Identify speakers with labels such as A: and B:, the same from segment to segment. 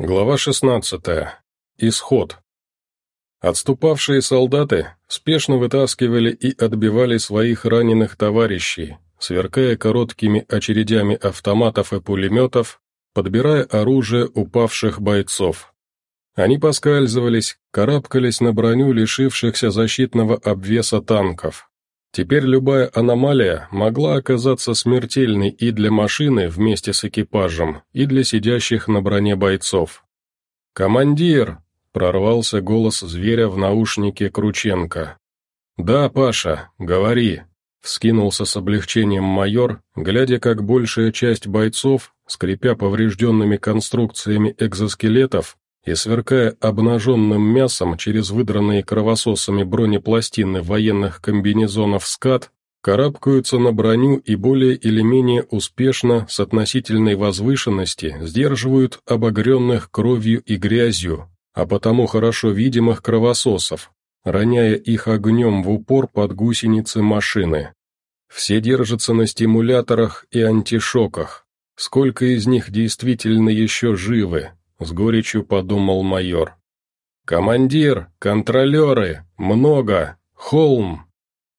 A: Глава 16. Исход. Отступавшие солдаты спешно вытаскивали и отбивали своих раненых товарищей, сверкая короткими очередями автоматов и пулеметов, подбирая оружие упавших бойцов. Они поскальзывались, карабкались на броню лишившихся защитного обвеса танков, Теперь любая аномалия могла оказаться смертельной и для машины вместе с экипажем, и для сидящих на броне бойцов. «Командир!» — прорвался голос зверя в наушнике Крученко. «Да, Паша, говори!» — вскинулся с облегчением майор, глядя, как большая часть бойцов, скрипя поврежденными конструкциями экзоскелетов, и, сверкая обнаженным мясом через выдранные кровососами бронепластины военных комбинезонов скат, карабкаются на броню и более или менее успешно с относительной возвышенности сдерживают обогренных кровью и грязью, а потому хорошо видимых кровососов, роняя их огнем в упор под гусеницы машины. Все держатся на стимуляторах и антишоках. Сколько из них действительно еще живы, — с горечью подумал майор. «Командир! Контролеры! Много! Холм!»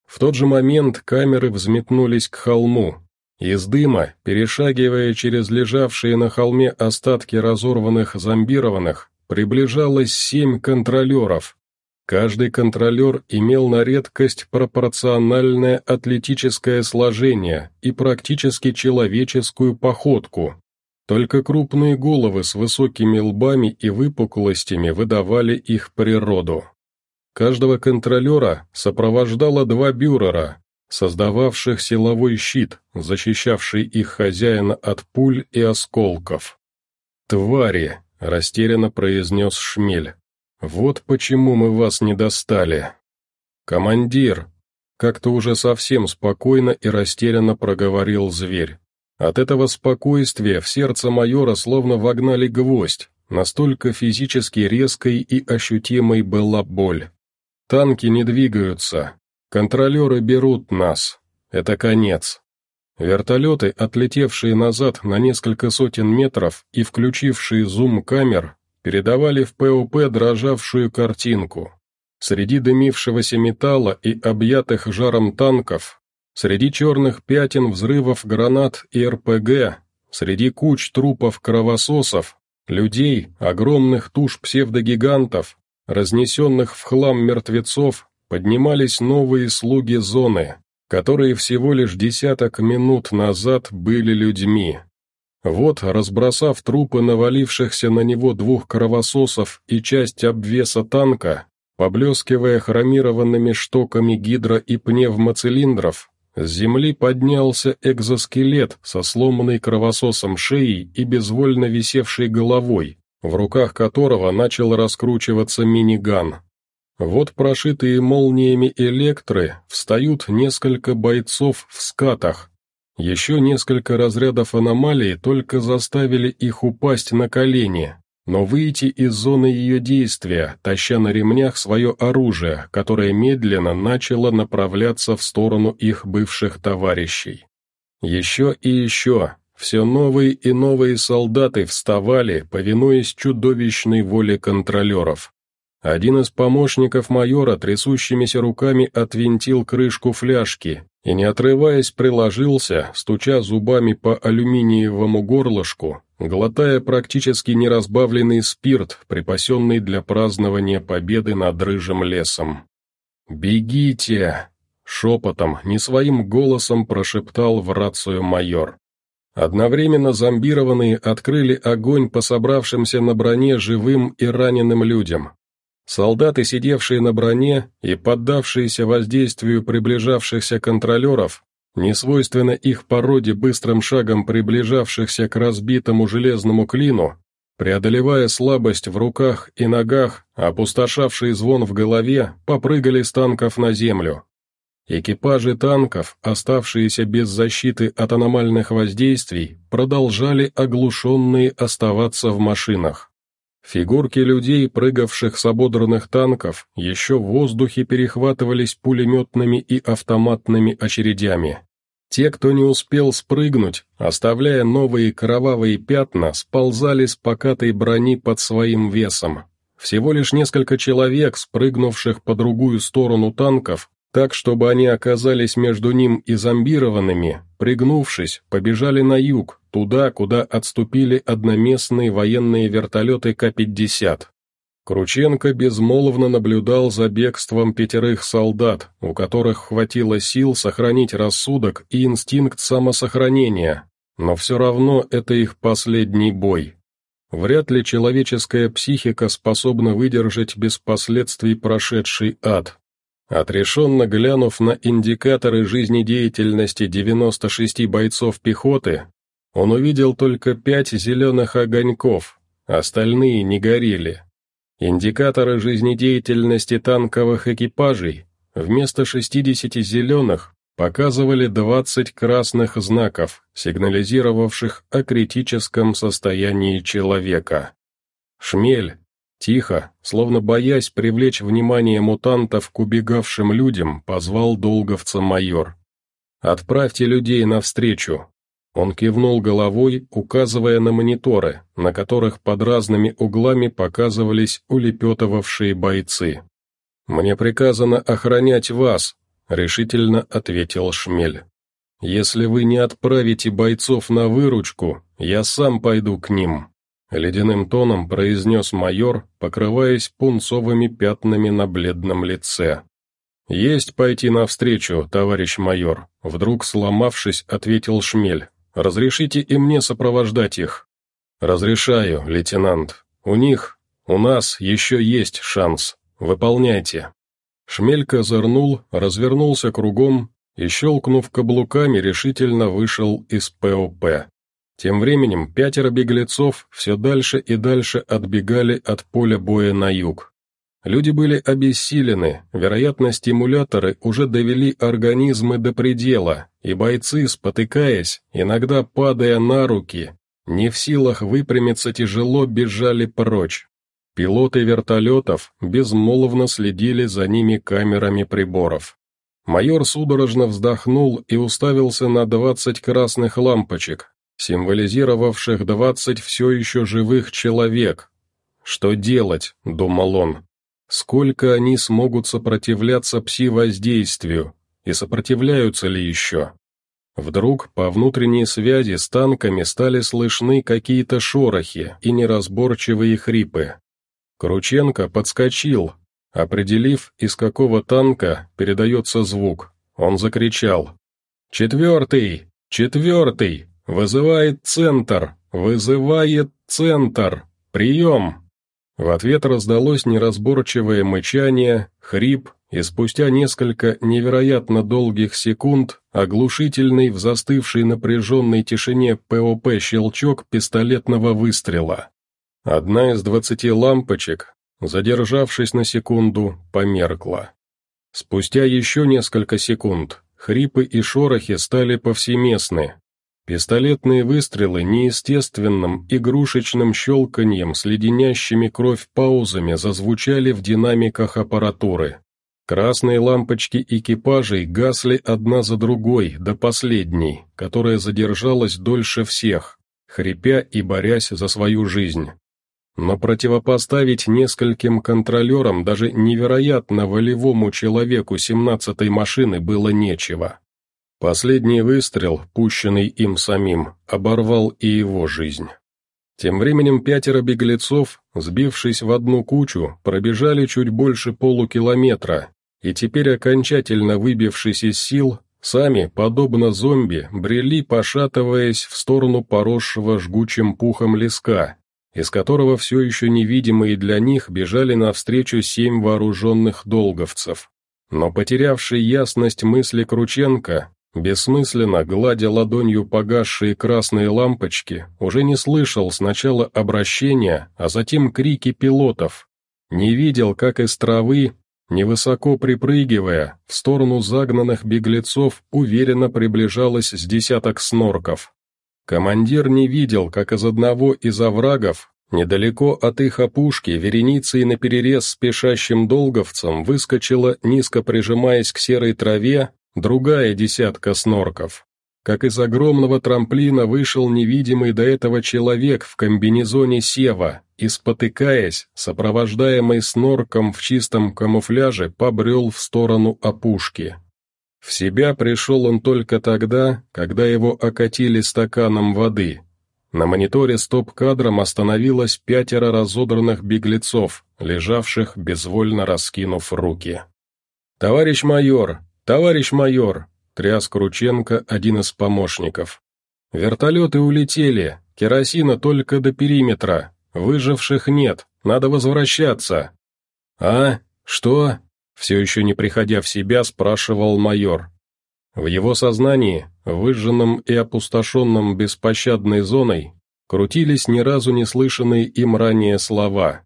A: В тот же момент камеры взметнулись к холму. Из дыма, перешагивая через лежавшие на холме остатки разорванных зомбированных, приближалось семь контролеров. Каждый контролер имел на редкость пропорциональное атлетическое сложение и практически человеческую походку, только крупные головы с высокими лбами и выпуклостями выдавали их природу. Каждого контролера сопровождало два бюрера, создававших силовой щит, защищавший их хозяина от пуль и осколков. «Твари!» — растерянно произнес Шмель. «Вот почему мы вас не достали!» «Командир!» — как-то уже совсем спокойно и растерянно проговорил зверь. От этого спокойствия в сердце майора словно вогнали гвоздь, настолько физически резкой и ощутимой была боль. Танки не двигаются, контролеры берут нас. Это конец. Вертолеты, отлетевшие назад на несколько сотен метров и включившие зум камер, передавали в ПОП дрожавшую картинку. Среди дымившегося металла и объятых жаром танков Среди черных пятен взрывов гранат и РПГ, среди куч трупов кровососов, людей, огромных туш псевдогигантов, разнесенных в хлам мертвецов, поднимались новые слуги зоны, которые всего лишь десяток минут назад были людьми. Вот, разбросав трупы навалившихся на него двух кровососов и часть обвеса танка, поблескивая хромированными штоками гидро- и пневмоцилиндров, с земли поднялся экзоскелет со сломанной кровососом шеей и безвольно висевшей головой, в руках которого начал раскручиваться миниган. Вот прошитые молниями электры встают несколько бойцов в скатах. Еще несколько разрядов аномалии только заставили их упасть на колени, но выйти из зоны ее действия, таща на ремнях свое оружие, которое медленно начало направляться в сторону их бывших товарищей. Еще и еще, все новые и новые солдаты вставали, повинуясь чудовищной воле контролеров. Один из помощников майора трясущимися руками отвинтил крышку фляжки и, не отрываясь, приложился, стуча зубами по алюминиевому горлышку, глотая практически неразбавленный спирт, припасенный для празднования победы над рыжим лесом. «Бегите!» — шепотом, не своим голосом прошептал в рацию майор. Одновременно зомбированные открыли огонь по собравшимся на броне живым и раненым людям. Солдаты, сидевшие на броне и поддавшиеся воздействию приближавшихся контролеров, несвойственно их породе быстрым шагом приближавшихся к разбитому железному клину, преодолевая слабость в руках и ногах, опустошавший звон в голове, попрыгали с танков на землю. Экипажи танков, оставшиеся без защиты от аномальных воздействий, продолжали оглушенные оставаться в машинах. Фигурки людей, прыгавших с ободранных танков, еще в воздухе перехватывались пулеметными и автоматными очередями. Те, кто не успел спрыгнуть, оставляя новые кровавые пятна, сползали с покатой брони под своим весом. Всего лишь несколько человек, спрыгнувших по другую сторону танков, так, чтобы они оказались между ним и зомбированными, пригнувшись, побежали на юг, туда, куда отступили одноместные военные вертолеты К-50. Крученко безмолвно наблюдал за бегством пятерых солдат, у которых хватило сил сохранить рассудок и инстинкт самосохранения, но все равно это их последний бой. Вряд ли человеческая психика способна выдержать без последствий прошедший ад. Отрешенно глянув на индикаторы жизнедеятельности 96 бойцов пехоты, он увидел только пять зеленых огоньков, остальные не горели. Индикаторы жизнедеятельности танковых экипажей вместо 60 зеленых показывали 20 красных знаков, сигнализировавших о критическом состоянии человека. Шмель, тихо, словно боясь привлечь внимание мутантов к убегавшим людям, позвал долговца майор. «Отправьте людей навстречу». Он кивнул головой, указывая на мониторы, на которых под разными углами показывались улепетывавшие бойцы. «Мне приказано охранять вас», — решительно ответил Шмель. «Если вы не отправите бойцов на выручку, я сам пойду к ним», — ледяным тоном произнес майор, покрываясь пунцовыми пятнами на бледном лице. «Есть пойти навстречу, товарищ майор», — вдруг сломавшись, ответил Шмель. «Разрешите и мне сопровождать их?» «Разрешаю, лейтенант. У них, у нас еще есть шанс. Выполняйте». Шмелька зырнул, развернулся кругом и, щелкнув каблуками, решительно вышел из ПОП. Тем временем пятеро беглецов все дальше и дальше отбегали от поля боя на юг. Люди были обессилены, вероятно, стимуляторы уже довели организмы до предела, и бойцы, спотыкаясь, иногда падая на руки, не в силах выпрямиться тяжело бежали прочь. Пилоты вертолетов безмолвно следили за ними камерами приборов. Майор судорожно вздохнул и уставился на двадцать красных лампочек, символизировавших двадцать все еще живых человек. «Что делать?» — думал он. «Сколько они смогут сопротивляться пси-воздействию? И сопротивляются ли еще?» Вдруг по внутренней связи с танками стали слышны какие-то шорохи и неразборчивые хрипы. Крученко подскочил, определив, из какого танка передается звук. Он закричал. «Четвертый! Четвертый! Вызывает центр! Вызывает центр! Прием!» В ответ раздалось неразборчивое мычание, хрип, и спустя несколько невероятно долгих секунд оглушительный в застывшей напряженной тишине ПОП щелчок пистолетного выстрела. Одна из двадцати лампочек, задержавшись на секунду, померкла. Спустя еще несколько секунд хрипы и шорохи стали повсеместны. Пистолетные выстрелы неестественным игрушечным щелканьем с леденящими кровь паузами зазвучали в динамиках аппаратуры. Красные лампочки экипажей гасли одна за другой до последней, которая задержалась дольше всех, хрипя и борясь за свою жизнь но противопоставить нескольким контролерам даже невероятно волевому человеку семнадцатой машины было нечего. Последний выстрел, пущенный им самим, оборвал и его жизнь. Тем временем пятеро беглецов, сбившись в одну кучу, пробежали чуть больше полукилометра, и теперь окончательно выбившись из сил, сами, подобно зомби, брели, пошатываясь в сторону поросшего жгучим пухом леска, из которого все еще невидимые для них бежали навстречу семь вооруженных долговцев. Но потерявший ясность мысли Крученко, бессмысленно гладя ладонью погасшие красные лампочки, уже не слышал сначала обращения, а затем крики пилотов. Не видел, как из травы, невысоко припрыгивая, в сторону загнанных беглецов уверенно приближалось с десяток снорков. Командир не видел, как из одного из оврагов, недалеко от их опушки, вереницей наперерез спешащим долговцам выскочила, низко прижимаясь к серой траве, другая десятка снорков. как из огромного трамплина вышел невидимый до этого человек в комбинезоне Сева и, спотыкаясь, сопровождаемый снорком в чистом камуфляже, побрел в сторону опушки. В себя пришел он только тогда, когда его окатили стаканом воды. На мониторе стоп-кадром остановилось пятеро разодранных беглецов, лежавших, безвольно раскинув руки. «Товарищ майор! Товарищ майор!» — тряс Крученко, один из помощников. «Вертолеты улетели, керосина только до периметра, выживших нет, надо возвращаться». «А? Что?» все еще не приходя в себя, спрашивал майор. В его сознании, выжженном и опустошенном беспощадной зоной, крутились ни разу не слышанные им ранее слова.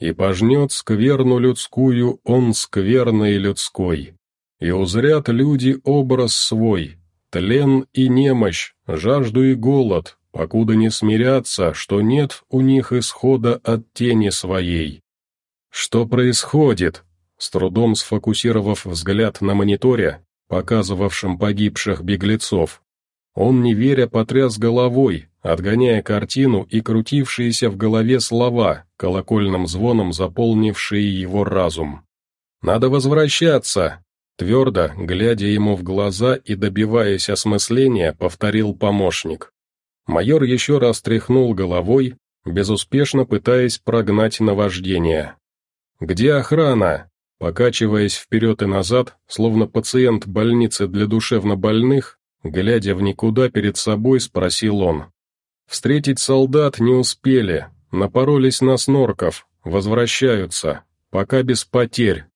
A: «И пожнет скверну людскую он скверной людской, и узрят люди образ свой, тлен и немощь, жажду и голод, покуда не смирятся, что нет у них исхода от тени своей». «Что происходит?» С трудом сфокусировав взгляд на мониторе, показывавшем погибших беглецов, он, не веря, потряс головой, отгоняя картину и крутившиеся в голове слова, колокольным звоном заполнившие его разум. «Надо возвращаться!» Твердо, глядя ему в глаза и добиваясь осмысления, повторил помощник. Майор еще раз тряхнул головой, безуспешно пытаясь прогнать наваждение. «Где охрана?» Покачиваясь вперед и назад, словно пациент больницы для душевнобольных, глядя в никуда перед собой, спросил он. «Встретить солдат не успели, напоролись на снорков, возвращаются, пока без потерь».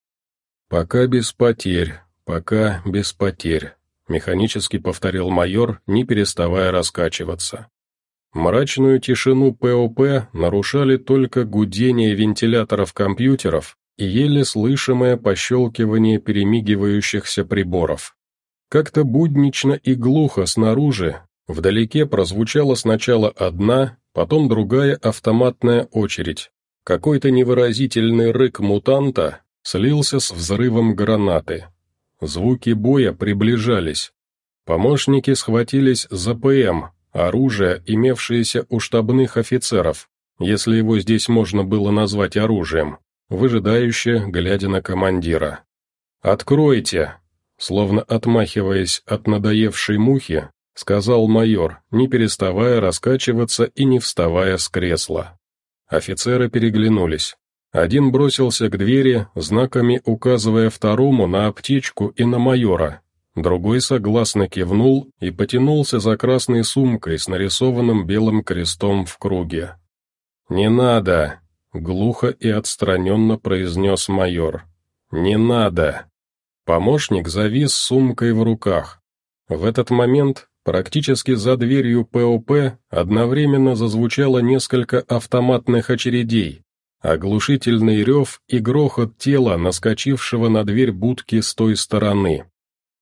A: «Пока без потерь, пока без потерь», — механически повторил майор, не переставая раскачиваться. Мрачную тишину ПОП нарушали только гудение вентиляторов компьютеров и еле слышимое пощелкивание перемигивающихся приборов. Как-то буднично и глухо снаружи, вдалеке прозвучала сначала одна, потом другая автоматная очередь. Какой-то невыразительный рык мутанта слился с взрывом гранаты. Звуки боя приближались. Помощники схватились за ПМ, оружие, имевшееся у штабных офицеров, если его здесь можно было назвать оружием выжидающе глядя на командира. «Откройте!» Словно отмахиваясь от надоевшей мухи, сказал майор, не переставая раскачиваться и не вставая с кресла. Офицеры переглянулись. Один бросился к двери, знаками указывая второму на аптечку и на майора. Другой согласно кивнул и потянулся за красной сумкой с нарисованным белым крестом в круге. «Не надо!» — глухо и отстраненно произнес майор. «Не надо!» Помощник завис сумкой в руках. В этот момент, практически за дверью ПОП, одновременно зазвучало несколько автоматных очередей, оглушительный рев и грохот тела, наскочившего на дверь будки с той стороны.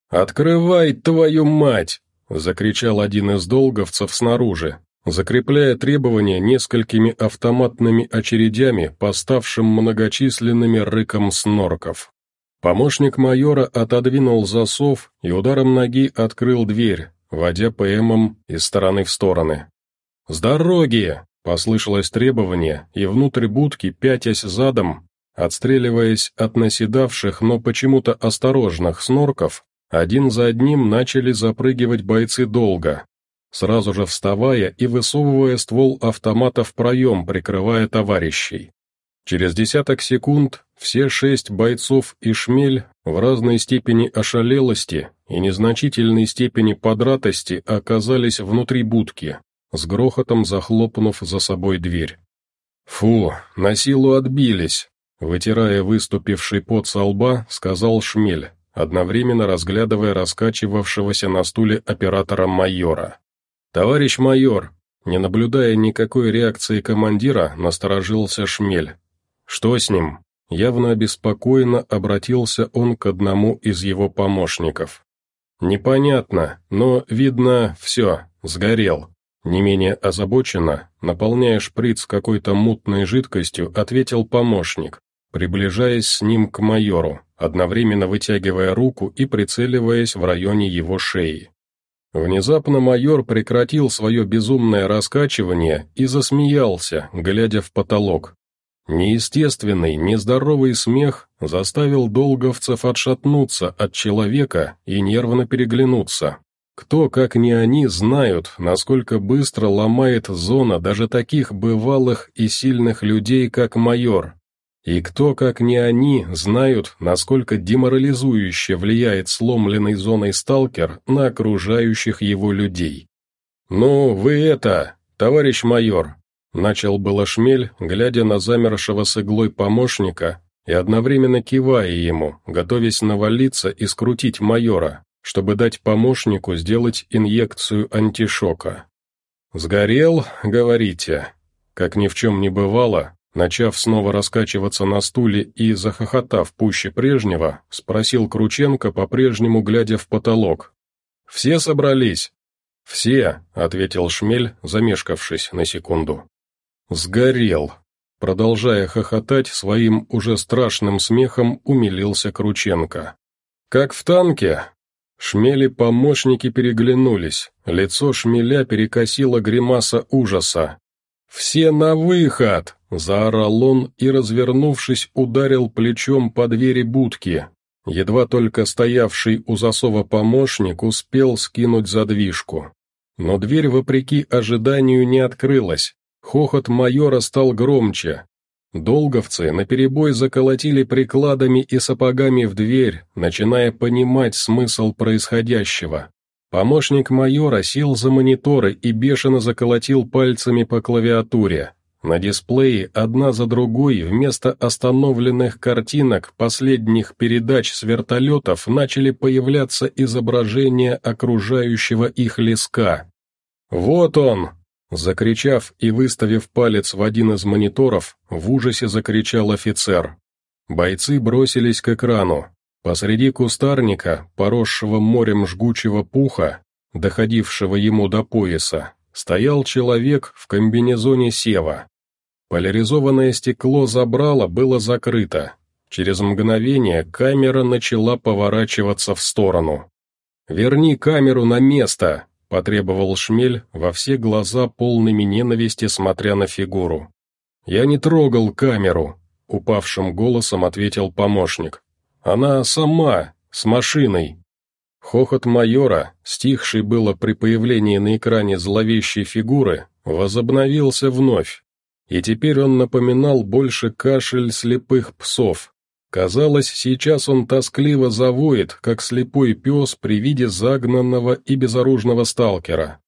A: «Открывай, твою мать!» — закричал один из долговцев снаружи, закрепляя требования несколькими автоматными очередями, поставшим многочисленными рыком снорков. Помощник майора отодвинул засов и ударом ноги открыл дверь, водя ПМом из стороны в стороны. «С дороги!» — послышалось требование, и внутрь будки, пятясь задом, отстреливаясь от наседавших, но почему-то осторожных снорков, один за одним начали запрыгивать бойцы долго, сразу же вставая и высовывая ствол автомата в проем, прикрывая товарищей. Через десяток секунд все шесть бойцов и шмель в разной степени ошалелости и незначительной степени подратости оказались внутри будки, с грохотом захлопнув за собой дверь. «Фу, на силу отбились», — вытирая выступивший пот со лба, сказал шмель, одновременно разглядывая раскачивавшегося на стуле оператора майора. «Товарищ майор!» Не наблюдая никакой реакции командира, насторожился Шмель. «Что с ним?» Явно обеспокоенно обратился он к одному из его помощников. «Непонятно, но, видно, все, сгорел». Не менее озабоченно, наполняя шприц какой-то мутной жидкостью, ответил помощник, приближаясь с ним к майору, одновременно вытягивая руку и прицеливаясь в районе его шеи. Внезапно майор прекратил свое безумное раскачивание и засмеялся, глядя в потолок. Неестественный, нездоровый смех заставил долговцев отшатнуться от человека и нервно переглянуться. Кто, как не они, знают, насколько быстро ломает зона даже таких бывалых и сильных людей, как майор. И кто, как не они, знают, насколько деморализующе влияет сломленный зоной сталкер на окружающих его людей. «Ну, вы это, товарищ майор, Начал было шмель, глядя на замершего с иглой помощника и одновременно кивая ему, готовясь навалиться и скрутить майора, чтобы дать помощнику сделать инъекцию антишока. «Сгорел, говорите?» Как ни в чем не бывало, начав снова раскачиваться на стуле и захохотав пуще прежнего, спросил Крученко, по-прежнему глядя в потолок. «Все собрались?» «Все», — ответил Шмель, замешкавшись на секунду. «Сгорел!» Продолжая хохотать, своим уже страшным смехом умилился Крученко. «Как в танке?» Шмели-помощники переглянулись, лицо шмеля перекосило гримаса ужаса. «Все на выход!» — заорал он и, развернувшись, ударил плечом по двери будки. Едва только стоявший у засова помощник успел скинуть задвижку. Но дверь, вопреки ожиданию, не открылась, Хохот майора стал громче. Долговцы наперебой заколотили прикладами и сапогами в дверь, начиная понимать смысл происходящего. Помощник майора сел за мониторы и бешено заколотил пальцами по клавиатуре. На дисплее одна за другой вместо остановленных картинок последних передач с вертолетов начали появляться изображения окружающего их леска. «Вот он!» Закричав и выставив палец в один из мониторов, в ужасе закричал офицер. Бойцы бросились к экрану. Посреди кустарника, поросшего морем жгучего пуха, доходившего ему до пояса, стоял человек в комбинезоне сева. Поляризованное стекло забрала было закрыто. Через мгновение камера начала поворачиваться в сторону. «Верни камеру на место!» — потребовал Шмель, во все глаза полными ненависти смотря на фигуру. «Я не трогал камеру», — упавшим голосом ответил помощник. «Она сама, с машиной». Хохот майора, стихший было при появлении на экране зловещей фигуры, возобновился вновь, и теперь он напоминал больше кашель слепых псов, Казалось, сейчас он тоскливо завоет, как слепой пес при виде загнанного и безоружного сталкера.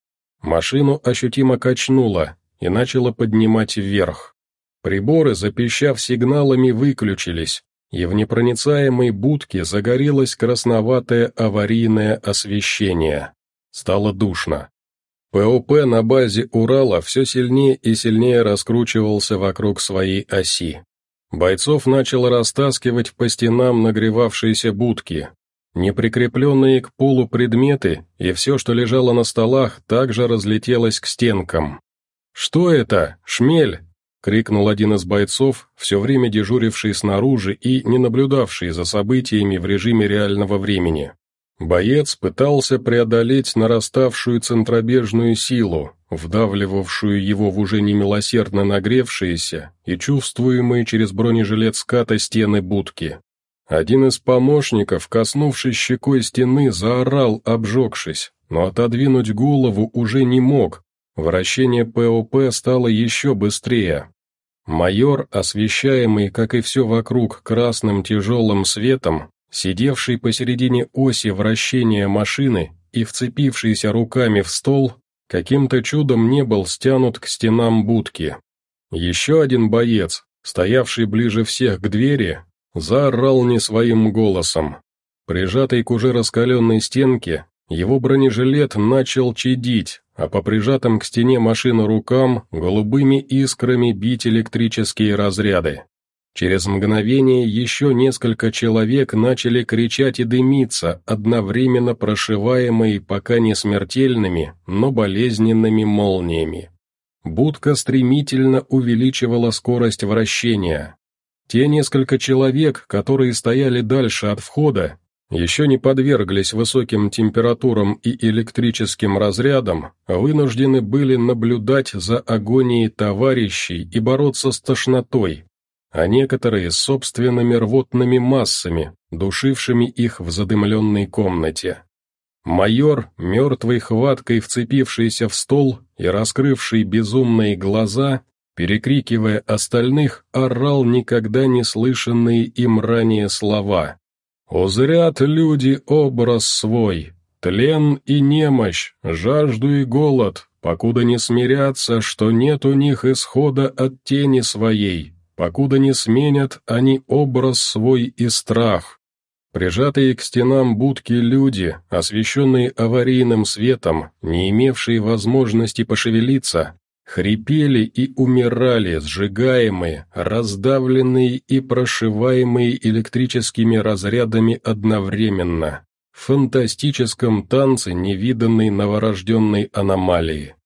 A: Машину ощутимо качнуло и начало поднимать вверх. Приборы, запищав сигналами, выключились, и в непроницаемой будке загорелось красноватое аварийное освещение. Стало душно. ПОП на базе Урала все сильнее и сильнее раскручивался вокруг своей оси. Бойцов начал растаскивать по стенам нагревавшиеся будки. Неприкрепленные к полу предметы и все, что лежало на столах, также разлетелось к стенкам. «Что это? Шмель!» — крикнул один из бойцов, все время дежуривший снаружи и не наблюдавший за событиями в режиме реального времени. Боец пытался преодолеть нараставшую центробежную силу, вдавливавшую его в уже немилосердно нагревшиеся и чувствуемые через бронежилет ската стены будки. Один из помощников, коснувшись щекой стены, заорал, обжегшись, но отодвинуть голову уже не мог, вращение ПОП стало еще быстрее. Майор, освещаемый, как и все вокруг, красным тяжелым светом, Сидевший посередине оси вращения машины и вцепившийся руками в стол, каким-то чудом не был стянут к стенам будки. Еще один боец, стоявший ближе всех к двери, заорал не своим голосом. Прижатый к уже раскаленной стенке, его бронежилет начал чадить, а по прижатым к стене машины рукам голубыми искрами бить электрические разряды. Через мгновение еще несколько человек начали кричать и дымиться, одновременно прошиваемые пока не смертельными, но болезненными молниями. Будка стремительно увеличивала скорость вращения. Те несколько человек, которые стояли дальше от входа, еще не подверглись высоким температурам и электрическим разрядам, вынуждены были наблюдать за агонией товарищей и бороться с тошнотой, а некоторые с собственными рвотными массами, душившими их в задымленной комнате. Майор, мертвой хваткой вцепившийся в стол и раскрывший безумные глаза, перекрикивая остальных, орал никогда не слышанные им ранее слова. «Узрят люди образ свой, тлен и немощь, жажду и голод, покуда не смирятся, что нет у них исхода от тени своей, покуда не сменят они образ свой и страх. Прижатые к стенам будки люди, освещенные аварийным светом, не имевшие возможности пошевелиться, хрипели и умирали, сжигаемые, раздавленные и прошиваемые электрическими разрядами одновременно, в фантастическом танце невиданной новорожденной аномалии.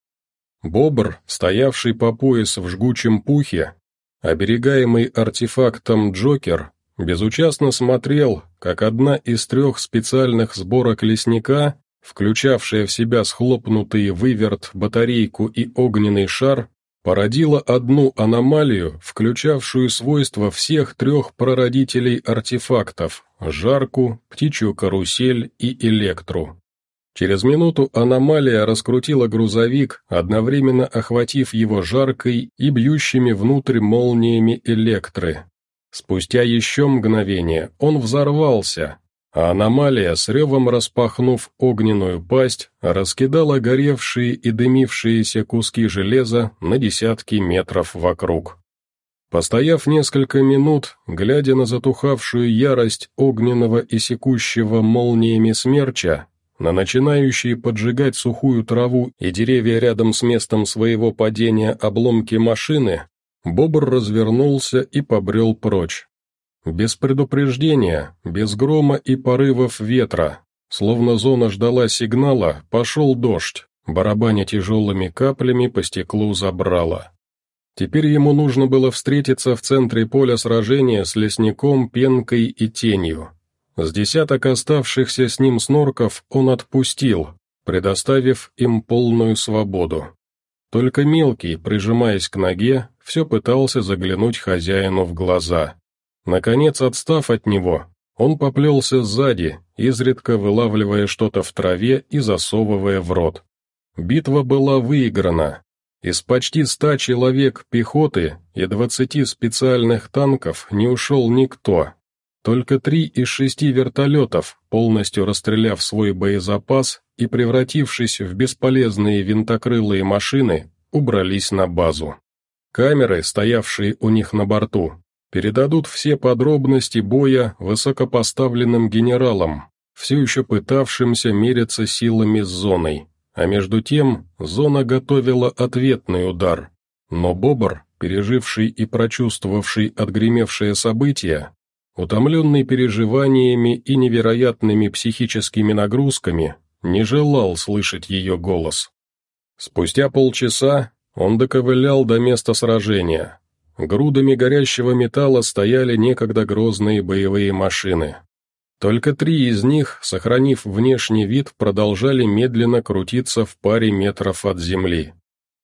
A: Бобр, стоявший по пояс в жгучем пухе, оберегаемый артефактом Джокер, безучастно смотрел, как одна из трех специальных сборок лесника включавшая в себя схлопнутый выверт, батарейку и огненный шар, породила одну аномалию, включавшую свойства всех трех прародителей артефактов – жарку, птичью карусель и электру. Через минуту аномалия раскрутила грузовик, одновременно охватив его жаркой и бьющими внутрь молниями электры. Спустя еще мгновение он взорвался, а аномалия, с ревом распахнув огненную пасть, раскидала горевшие и дымившиеся куски железа на десятки метров вокруг. Постояв несколько минут, глядя на затухавшую ярость огненного и секущего молниями смерча, на начинающие поджигать сухую траву и деревья рядом с местом своего падения обломки машины, Бобр развернулся и побрел прочь. Без предупреждения, без грома и порывов ветра, словно зона ждала сигнала, пошел дождь, барабаня тяжелыми каплями по стеклу забрала. Теперь ему нужно было встретиться в центре поля сражения с лесником, пенкой и тенью. С десяток оставшихся с ним снорков он отпустил, предоставив им полную свободу. Только мелкий, прижимаясь к ноге, все пытался заглянуть хозяину в глаза. Наконец, отстав от него, он поплелся сзади, изредка вылавливая что-то в траве и засовывая в рот. Битва была выиграна. Из почти ста человек пехоты и двадцати специальных танков не ушел никто. Только три из шести вертолетов, полностью расстреляв свой боезапас и превратившись в бесполезные винтокрылые машины, убрались на базу. Камеры, стоявшие у них на борту, передадут все подробности боя высокопоставленным генералам, все еще пытавшимся мериться силами с зоной. А между тем, зона готовила ответный удар. Но Бобр, переживший и прочувствовавший отгремевшее событие, утомленный переживаниями и невероятными психическими нагрузками, не желал слышать ее голос. Спустя полчаса он доковылял до места сражения, Грудами горящего металла стояли некогда грозные боевые машины. Только три из них, сохранив внешний вид, продолжали медленно крутиться в паре метров от земли.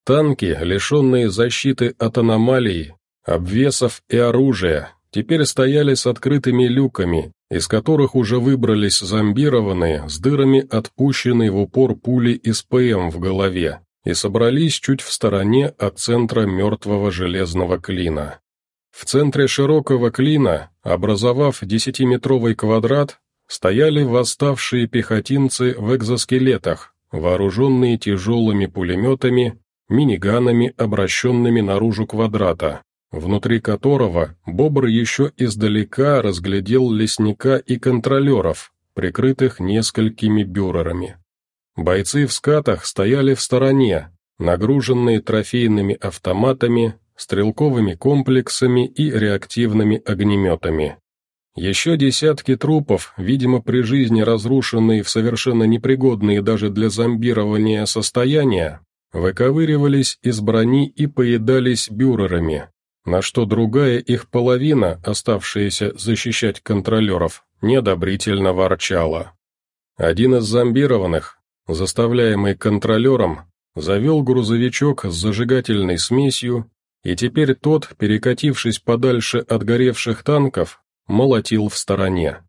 A: Танки, лишенные защиты от аномалий, обвесов и оружия, теперь стояли с открытыми люками, из которых уже выбрались зомбированные с дырами отпущенной в упор пули из ПМ в голове и собрались чуть в стороне от центра мертвого железного клина. В центре широкого клина, образовав десятиметровый квадрат, стояли восставшие пехотинцы в экзоскелетах, вооруженные тяжелыми пулеметами, миниганами, обращенными наружу квадрата, внутри которого Бобр еще издалека разглядел лесника и контролеров, прикрытых несколькими бюрерами. Бойцы в скатах стояли в стороне, нагруженные трофейными автоматами, стрелковыми комплексами и реактивными огнеметами. Еще десятки трупов, видимо при жизни разрушенные в совершенно непригодные даже для зомбирования состояния, выковыривались из брони и поедались бюрерами, на что другая их половина, оставшаяся защищать контролеров, неодобрительно ворчала. Один из зомбированных, заставляемый контролером, завел грузовичок с зажигательной смесью, и теперь тот, перекатившись подальше от горевших танков, молотил в стороне.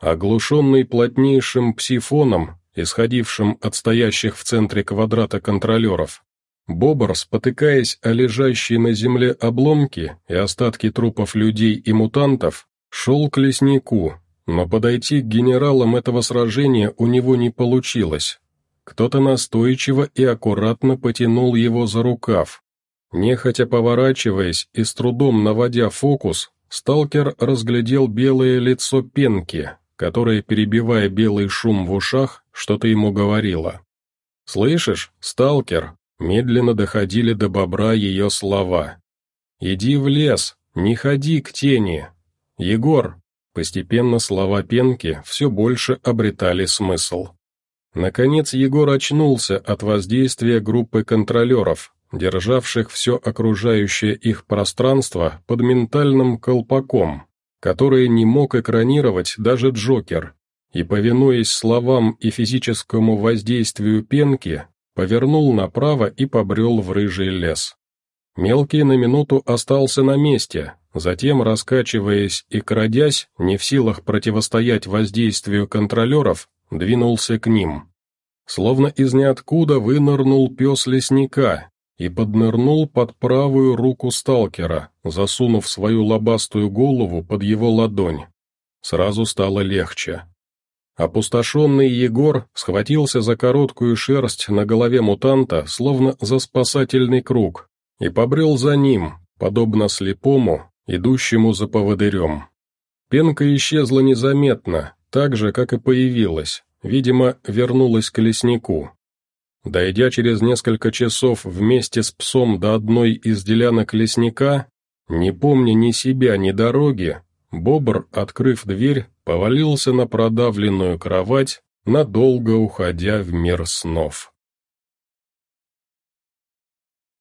A: Оглушенный плотнейшим псифоном, исходившим от стоящих в центре квадрата контролеров, Бобр, спотыкаясь о лежащие на земле обломки и остатки трупов людей и мутантов, шел к леснику, но подойти к генералам этого сражения у него не получилось. Кто-то настойчиво и аккуратно потянул его за рукав. Нехотя поворачиваясь и с трудом наводя фокус, сталкер разглядел белое лицо пенки, которая, перебивая белый шум в ушах, что-то ему говорила. «Слышишь, сталкер?» Медленно доходили до бобра ее слова. «Иди в лес, не ходи к тени. Егор!» Постепенно слова Пенки все больше обретали смысл. Наконец Егор очнулся от воздействия группы контролеров, державших все окружающее их пространство под ментальным колпаком, которые не мог экранировать даже Джокер, и, повинуясь словам и физическому воздействию пенки, повернул направо и побрел в рыжий лес. Мелкий на минуту остался на месте, затем, раскачиваясь и крадясь, не в силах противостоять воздействию контролеров, двинулся к ним. Словно из ниоткуда вынырнул пес лесника и поднырнул под правую руку сталкера, засунув свою лобастую голову под его ладонь. Сразу стало легче. Опустошенный Егор схватился за короткую шерсть на голове мутанта, словно за спасательный круг, и побрел за ним, подобно слепому, идущему за поводырем. Пенка исчезла незаметно, так же, как и появилась, видимо, вернулась к леснику. Дойдя через несколько часов вместе с псом до одной из делянок лесника, не помня ни себя, ни дороги, Бобр, открыв дверь, повалился на продавленную кровать, надолго уходя в мир снов.